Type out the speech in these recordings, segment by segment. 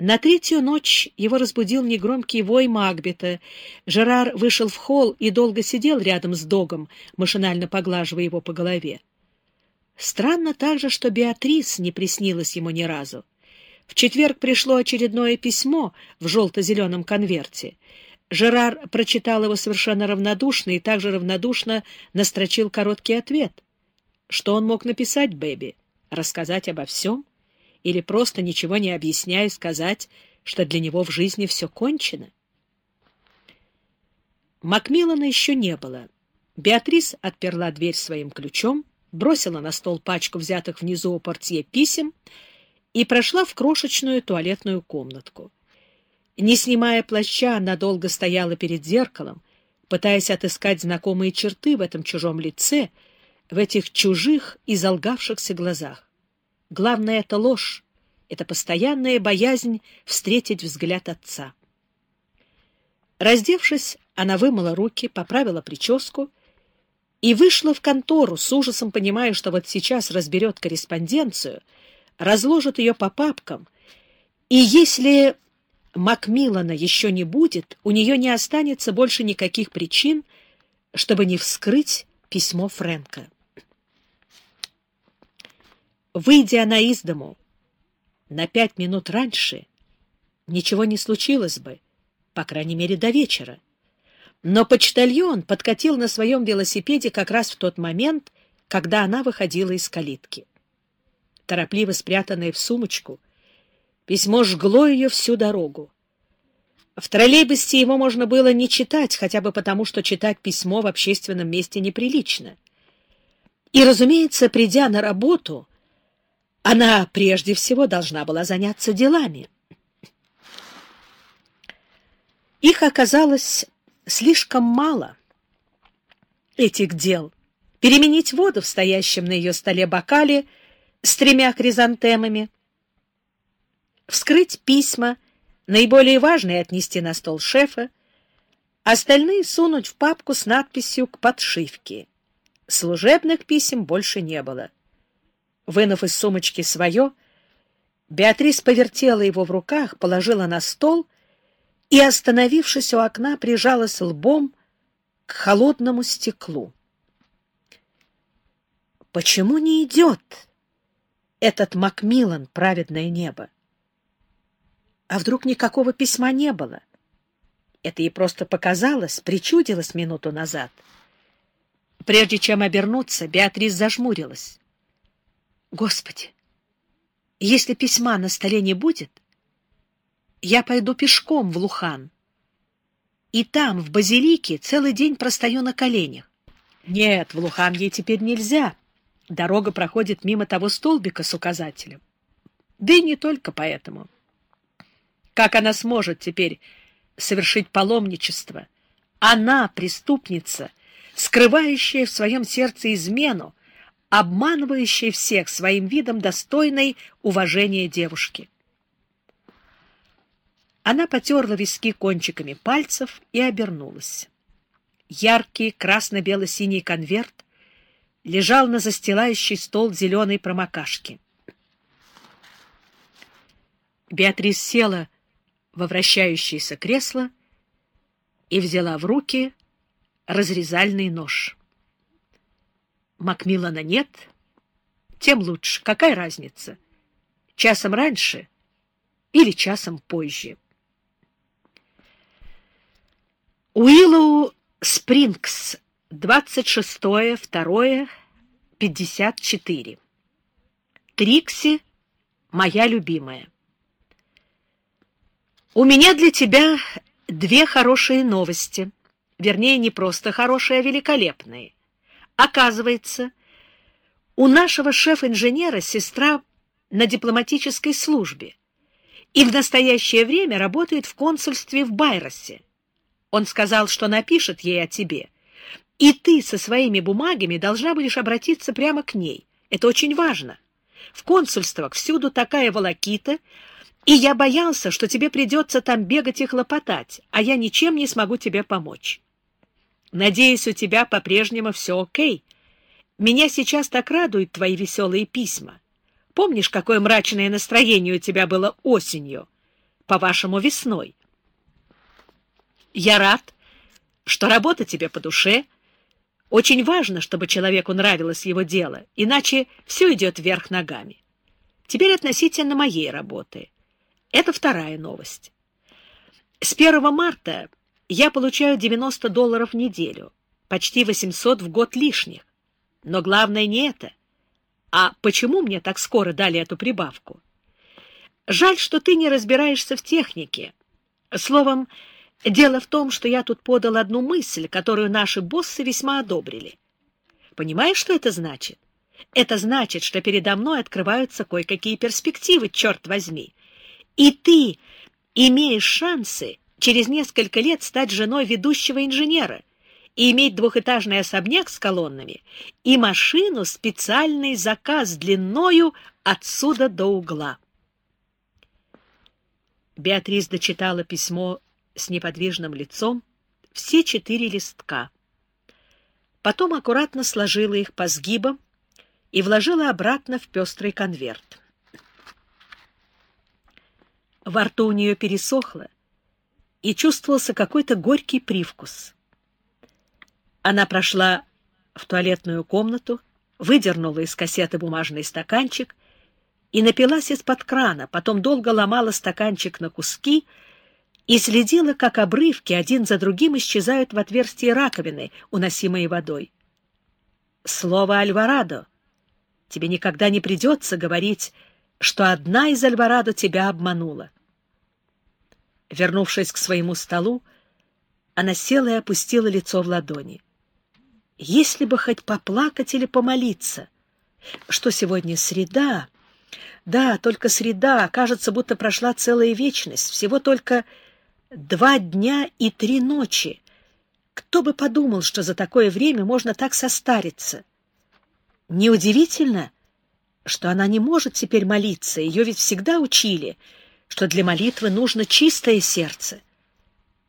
На третью ночь его разбудил негромкий вой Магбета. Жерар вышел в холл и долго сидел рядом с Догом, машинально поглаживая его по голове. Странно также, что Беатрис не приснилась ему ни разу. В четверг пришло очередное письмо в желто-зеленом конверте. Жерар прочитал его совершенно равнодушно и также равнодушно настрочил короткий ответ. Что он мог написать Бэби? Рассказать обо всем? Или просто ничего не объясняя сказать, что для него в жизни все кончено? Макмиллана еще не было. Беатрис отперла дверь своим ключом, бросила на стол пачку взятых внизу у портье писем и прошла в крошечную туалетную комнатку. Не снимая плаща, она долго стояла перед зеркалом, пытаясь отыскать знакомые черты в этом чужом лице, в этих чужих и залгавшихся глазах. Главное — это ложь, это постоянная боязнь встретить взгляд отца. Раздевшись, она вымыла руки, поправила прическу и вышла в контору с ужасом, понимая, что вот сейчас разберет корреспонденцию, разложит ее по папкам, и если Макмиллана еще не будет, у нее не останется больше никаких причин, чтобы не вскрыть письмо Фрэнка. Выйдя она из дому на пять минут раньше, ничего не случилось бы, по крайней мере, до вечера. Но почтальон подкатил на своем велосипеде как раз в тот момент, когда она выходила из калитки. Торопливо спрятанное в сумочку, письмо жгло ее всю дорогу. В троллейбусе его можно было не читать, хотя бы потому, что читать письмо в общественном месте неприлично. И, разумеется, придя на работу, она прежде всего должна была заняться делами. Их оказалось слишком мало, этих дел. Переменить воду в стоящем на ее столе бокале с тремя хризантемами, вскрыть письма, наиболее важные отнести на стол шефа, остальные сунуть в папку с надписью «К подшивке». Служебных писем больше не было. Вынув из сумочки свое, Беатрис повертела его в руках, положила на стол и, остановившись у окна, прижалась лбом к холодному стеклу. Почему не идет этот Макмиллан, праведное небо? А вдруг никакого письма не было? Это ей просто показалось, причудилось минуту назад. Прежде чем обернуться, Беатрис зажмурилась. Господи, если письма на столе не будет, я пойду пешком в Лухан. И там, в базилике, целый день простою на коленях. Нет, в Лухан ей теперь нельзя. Дорога проходит мимо того столбика с указателем. Да и не только поэтому. Как она сможет теперь совершить паломничество? Она, преступница, скрывающая в своем сердце измену, обманывающей всех своим видом достойной уважения девушки. Она потерла виски кончиками пальцев и обернулась. Яркий красно-бело-синий конверт лежал на застилающий стол зеленой промокашки. Беатрис села во вращающееся кресло и взяла в руки разрезальный нож. Макмиллана нет, тем лучше. Какая разница? Часом раньше или часом позже. Уиллоу Спрингс, 26.02.54. Трикси, моя любимая. У меня для тебя две хорошие новости. Вернее, не просто хорошие, а великолепные. Оказывается, у нашего шеф-инженера сестра на дипломатической службе и в настоящее время работает в консульстве в Байросе. Он сказал, что напишет ей о тебе, и ты со своими бумагами должна будешь обратиться прямо к ней. Это очень важно. В консульствах всюду такая волокита, и я боялся, что тебе придется там бегать и хлопотать, а я ничем не смогу тебе помочь. Надеюсь, у тебя по-прежнему все окей. Меня сейчас так радуют твои веселые письма. Помнишь, какое мрачное настроение у тебя было осенью? по-вашему, весной. Я рад, что работа тебе по душе. Очень важно, чтобы человеку нравилось его дело, иначе все идет вверх ногами. Теперь относительно моей работы. Это вторая новость. С 1 марта я получаю 90 долларов в неделю, почти 800 в год лишних. Но главное не это. А почему мне так скоро дали эту прибавку? Жаль, что ты не разбираешься в технике. Словом, дело в том, что я тут подал одну мысль, которую наши боссы весьма одобрили. Понимаешь, что это значит? Это значит, что передо мной открываются кое-какие перспективы, черт возьми. И ты имеешь шансы через несколько лет стать женой ведущего инженера и иметь двухэтажный особняк с колоннами и машину специальный заказ длиною отсюда до угла. Беатрис дочитала письмо с неподвижным лицом все четыре листка. Потом аккуратно сложила их по сгибам и вложила обратно в пестрый конверт. Во рту у нее пересохло, и чувствовался какой-то горький привкус. Она прошла в туалетную комнату, выдернула из кассеты бумажный стаканчик и напилась из-под крана, потом долго ломала стаканчик на куски и следила, как обрывки один за другим исчезают в отверстии раковины, уносимой водой. Слово «Альварадо». Тебе никогда не придется говорить, что одна из Альварадо тебя обманула. Вернувшись к своему столу, она села и опустила лицо в ладони. Если бы хоть поплакать или помолиться, что сегодня среда, да, только среда, кажется, будто прошла целая вечность, всего только два дня и три ночи. Кто бы подумал, что за такое время можно так состариться? Неудивительно, что она не может теперь молиться, ее ведь всегда учили — что для молитвы нужно чистое сердце.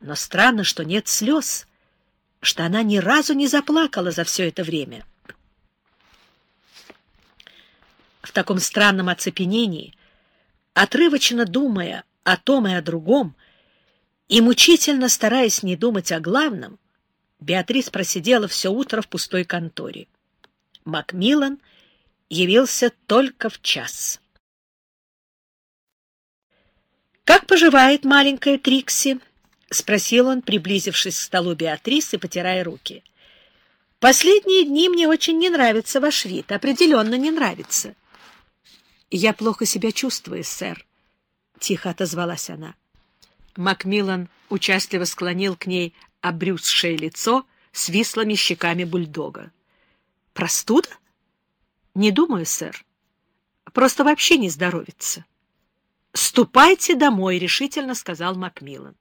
Но странно, что нет слез, что она ни разу не заплакала за все это время. В таком странном оцепенении, отрывочно думая о том и о другом, и мучительно стараясь не думать о главном, Беатрис просидела все утро в пустой конторе. Макмиллан явился только в час. «Как поживает маленькая Трикси?» — спросил он, приблизившись к столу Беатрисы, потирая руки. «Последние дни мне очень не нравится ваш вид, определенно не нравится». «Я плохо себя чувствую, сэр», — тихо отозвалась она. Макмиллан участливо склонил к ней обрюзшее лицо с вислыми щеками бульдога. «Простуда?» «Не думаю, сэр. Просто вообще не здоровится». «Ступайте домой», — решительно сказал Макмиллан.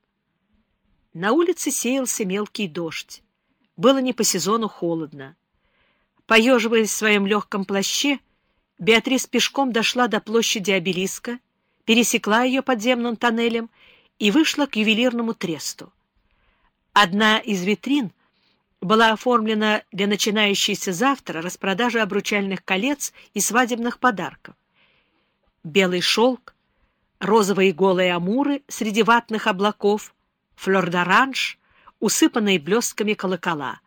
На улице сеялся мелкий дождь. Было не по сезону холодно. Поеживаясь в своем легком плаще, Беатрис пешком дошла до площади обелиска, пересекла ее подземным тоннелем и вышла к ювелирному тресту. Одна из витрин была оформлена для начинающейся завтра распродажи обручальных колец и свадебных подарков. Белый шелк, розовые голые амуры среди ватных облаков, флёр-д'оранж, усыпанные блестками колокола.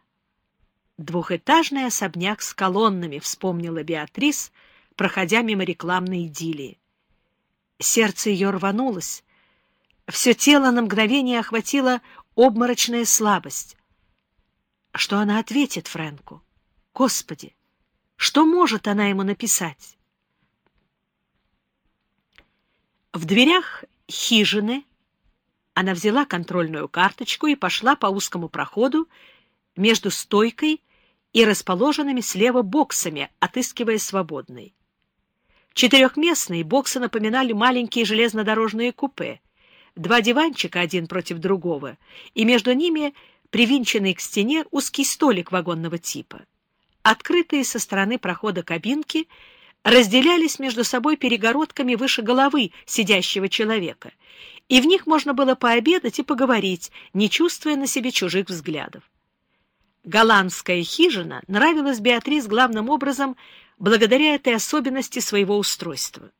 Двухэтажный особняк с колоннами, вспомнила Беатрис, проходя мимо рекламной идиллии. Сердце ее рванулось, все тело на мгновение охватила обморочная слабость. Что она ответит Фрэнку? Господи, что может она ему написать? В дверях хижины она взяла контрольную карточку и пошла по узкому проходу между стойкой и расположенными слева боксами, отыскивая свободный. Четырехместные боксы напоминали маленькие железнодорожные купе, два диванчика один против другого, и между ними привинченный к стене узкий столик вагонного типа. Открытые со стороны прохода кабинки — разделялись между собой перегородками выше головы сидящего человека, и в них можно было пообедать и поговорить, не чувствуя на себе чужих взглядов. Голландская хижина нравилась Беатрис главным образом благодаря этой особенности своего устройства.